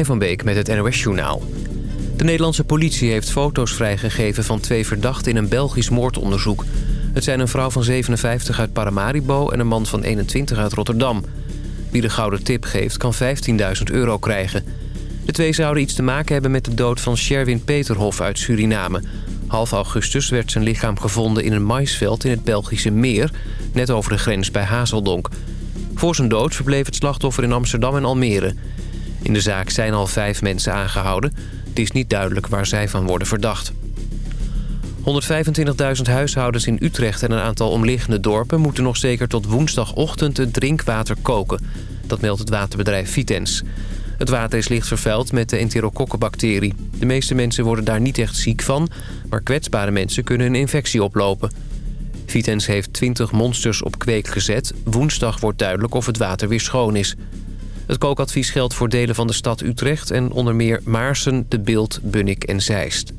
van Beek met het NOS-journaal. De Nederlandse politie heeft foto's vrijgegeven van twee verdachten in een Belgisch moordonderzoek. Het zijn een vrouw van 57 uit Paramaribo en een man van 21 uit Rotterdam. Wie de gouden tip geeft kan 15.000 euro krijgen. De twee zouden iets te maken hebben met de dood van Sherwin Peterhof uit Suriname. Half augustus werd zijn lichaam gevonden in een maisveld in het Belgische Meer... net over de grens bij Hazeldonk. Voor zijn dood verbleef het slachtoffer in Amsterdam en Almere... In de zaak zijn al vijf mensen aangehouden. Het is niet duidelijk waar zij van worden verdacht. 125.000 huishoudens in Utrecht en een aantal omliggende dorpen... moeten nog zeker tot woensdagochtend het drinkwater koken. Dat meldt het waterbedrijf Vitens. Het water is licht vervuild met de enterokokkenbacterie. De meeste mensen worden daar niet echt ziek van... maar kwetsbare mensen kunnen een infectie oplopen. Vitens heeft 20 monsters op kweek gezet. Woensdag wordt duidelijk of het water weer schoon is. Het kookadvies geldt voor delen van de stad Utrecht... en onder meer Maarsen, De Beeld, Bunnik en Zeist.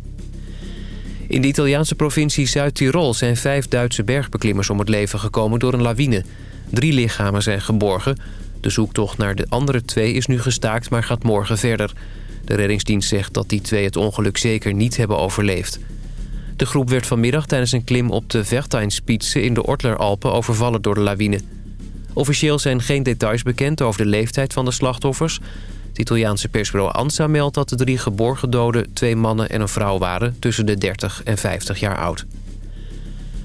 In de Italiaanse provincie Zuid-Tirol zijn vijf Duitse bergbeklimmers om het leven gekomen door een lawine. Drie lichamen zijn geborgen. De zoektocht naar de andere twee is nu gestaakt, maar gaat morgen verder. De reddingsdienst zegt dat die twee het ongeluk zeker niet hebben overleefd. De groep werd vanmiddag tijdens een klim op de Vertijnspitsen in de Ortleralpen overvallen door de lawine. Officieel zijn geen details bekend over de leeftijd van de slachtoffers. Het Italiaanse persbureau ANSA meldt dat de drie geborgen doden... twee mannen en een vrouw waren tussen de 30 en 50 jaar oud.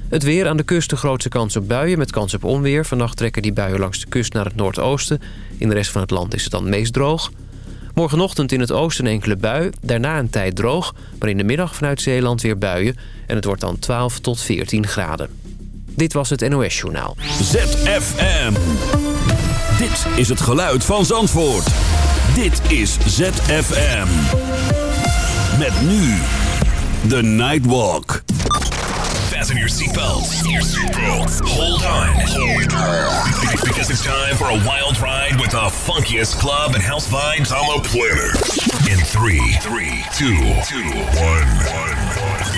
Het weer aan de kust de grootste kans op buien met kans op onweer. Vannacht trekken die buien langs de kust naar het noordoosten. In de rest van het land is het dan meest droog. Morgenochtend in het oosten enkele bui. Daarna een tijd droog. Maar in de middag vanuit Zeeland weer buien. En het wordt dan 12 tot 14 graden. Dit was het NOS Journaal. ZFM. Dit is het geluid van Zandvoort. Dit is ZFM. Met nu The Nightwalk. Fasten your seatbelts. Hold on. Because it's time for a wild ride with the funkiest club and house vibes on the planet. In 3, 3, 2, 2, 1, 1.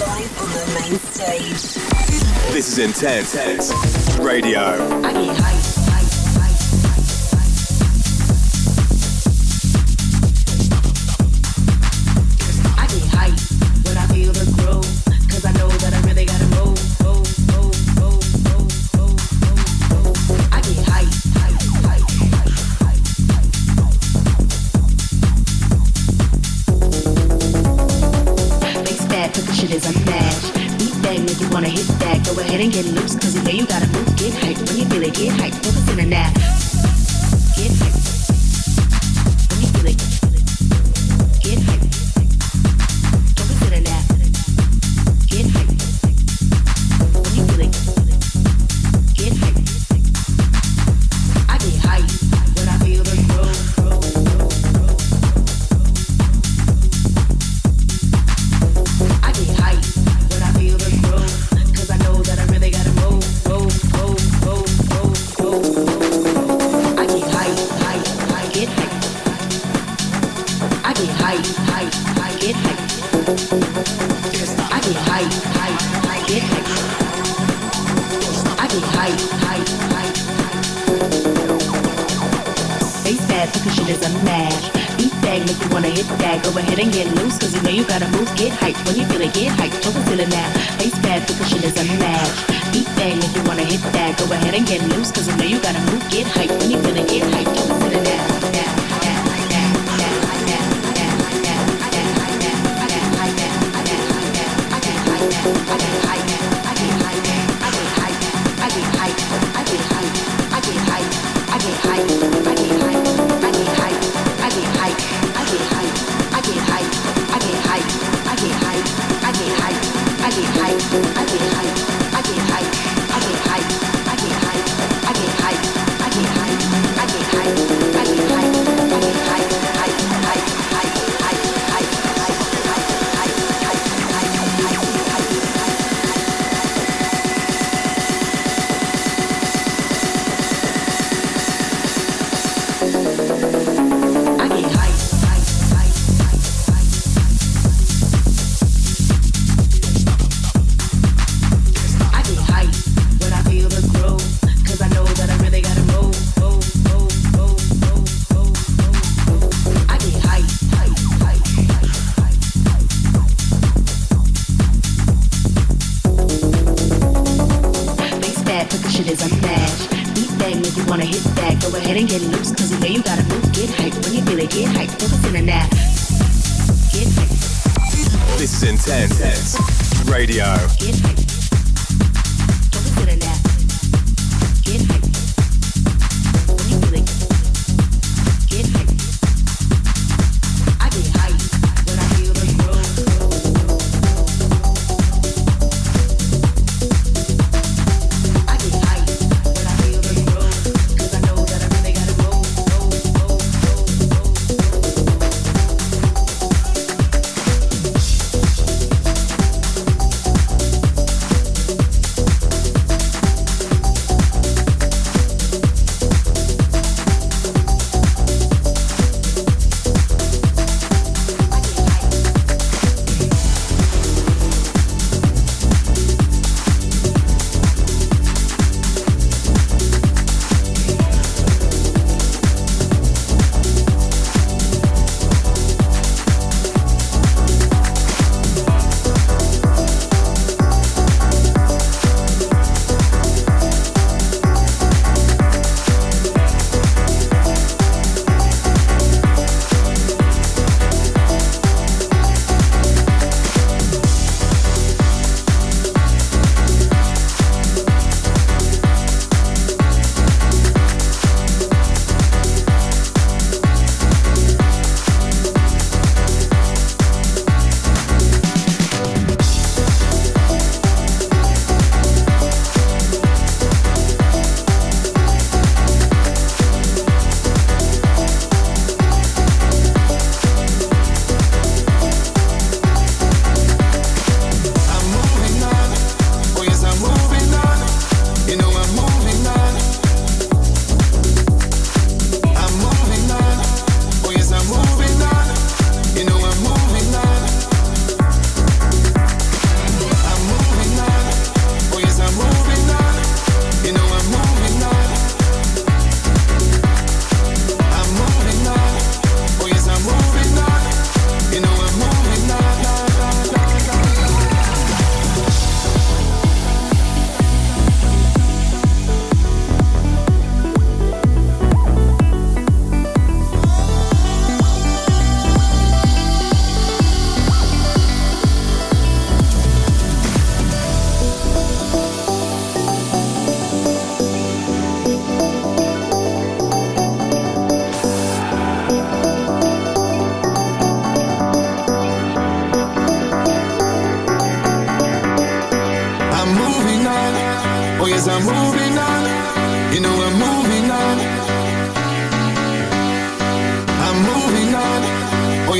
live on the main stage. This is Intense Radio.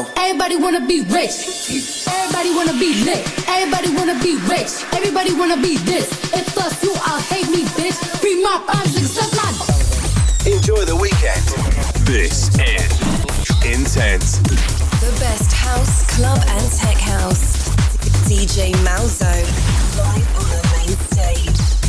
this. Everybody wanna be rich. Everybody wanna be lit. Everybody wanna be rich. Everybody wanna be this. If us you out, hate me, bitch. Be my arms and suck my. Enjoy the weekend. This is Intense. The best house, club, and tech house. DJ Malzo. Live on the main stage.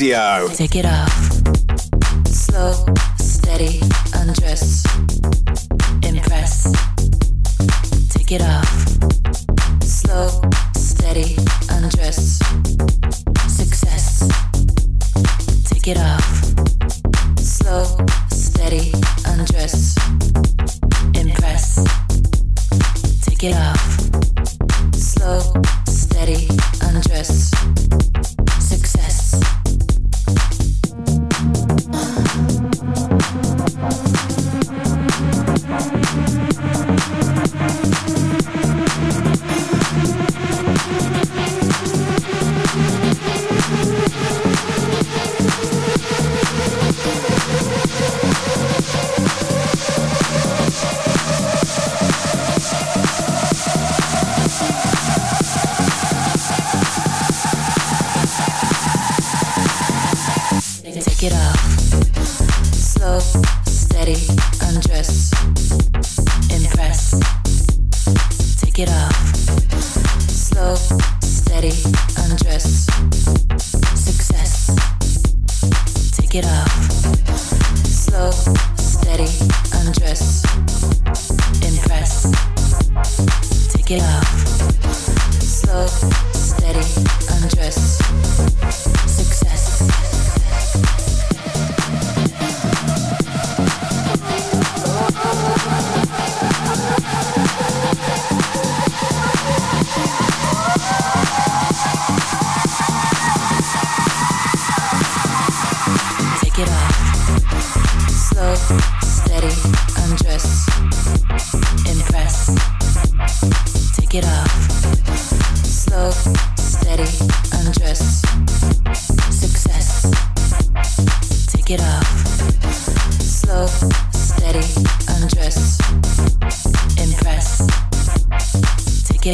Radio. Take it off. Slow, steady, undress. Impress. Take it off. Slow, steady, undress. Success. Take it off. Slow, steady, undress. Impress. Take it off.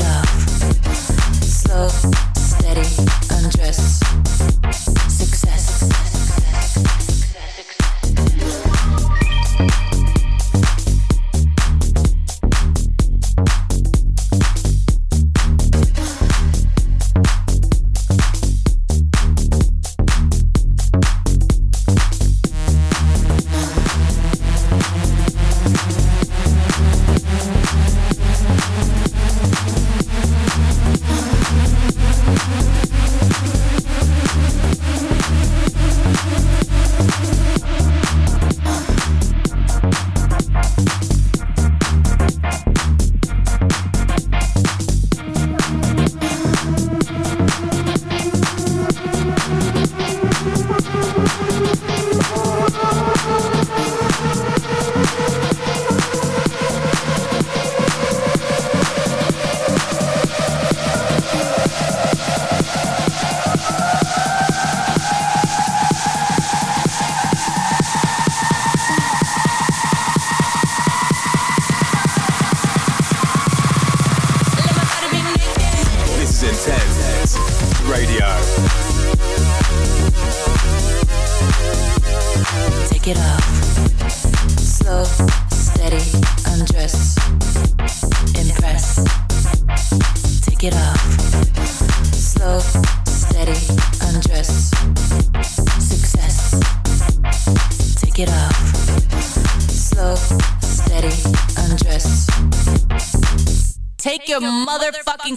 Slow, steady, undress.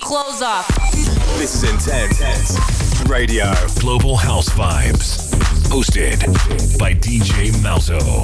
clothes off. This is Intense Radio. Global House Vibes. Hosted by DJ Malzo.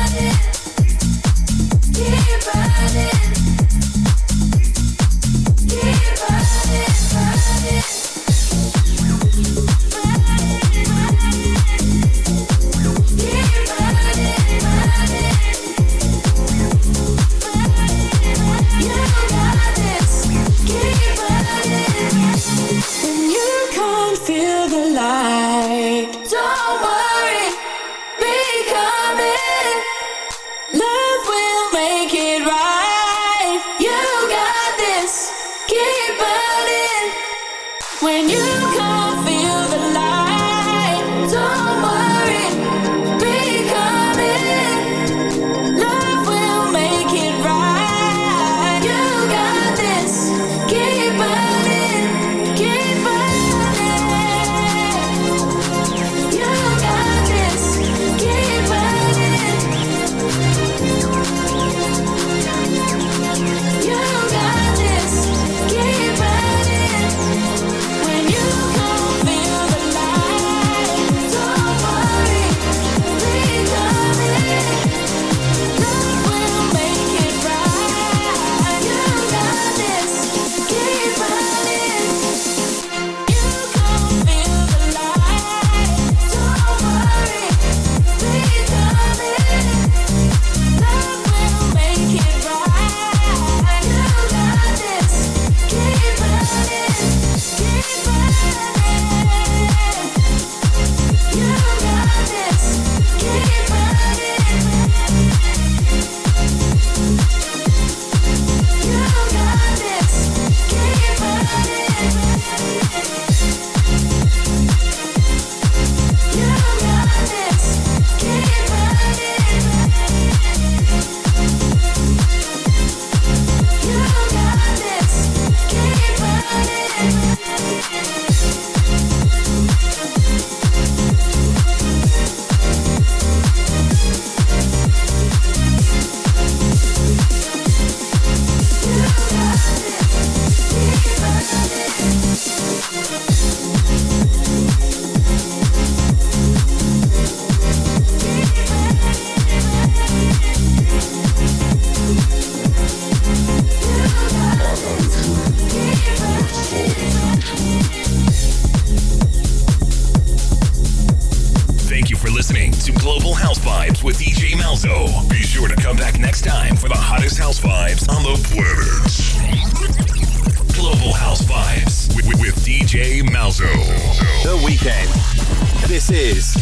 Is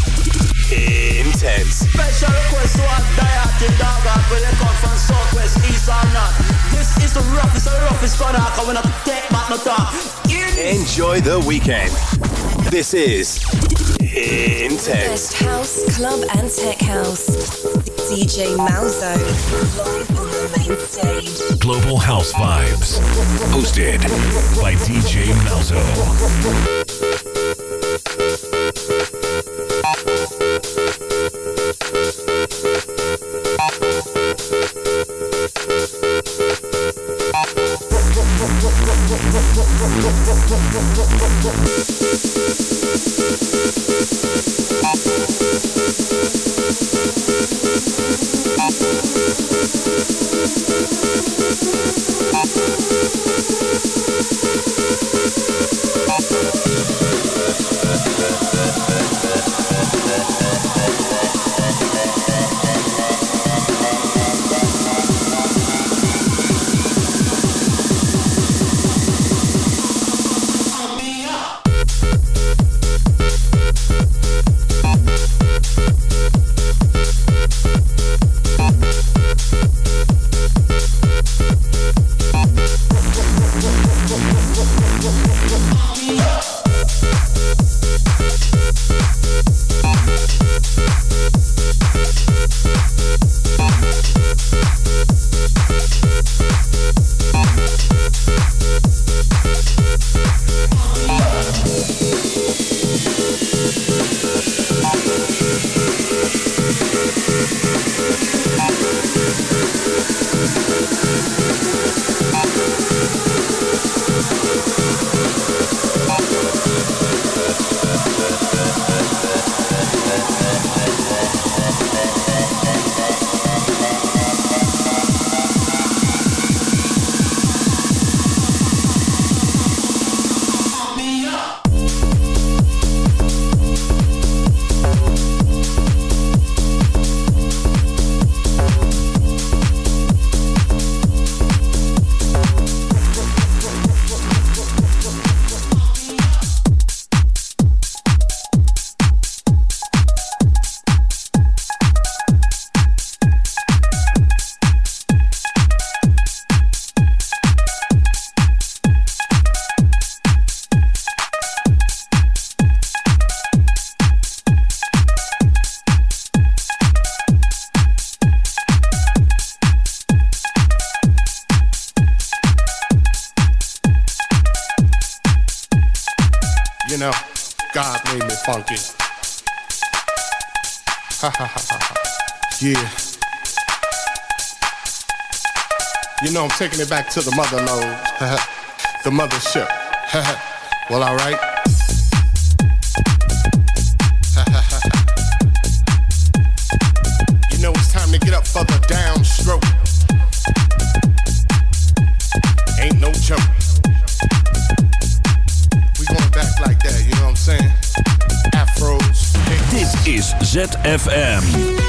intense. Special request to our diet dog out when they come from southwest, east or north. This is the roughest, the roughest gonna come when I take back no talk. Enjoy the weekend. This is intense. Best house, club, and tech house. DJ Malzo. Live on the main stage. Global House Vibes. Hosted by DJ Malzo. Taking it back to the mother lode. the mothership. well, alright. you know, it's time to get up for the downstroke. Ain't no joke. We going back like that, you know what I'm saying? Afros. Dit is ZFM.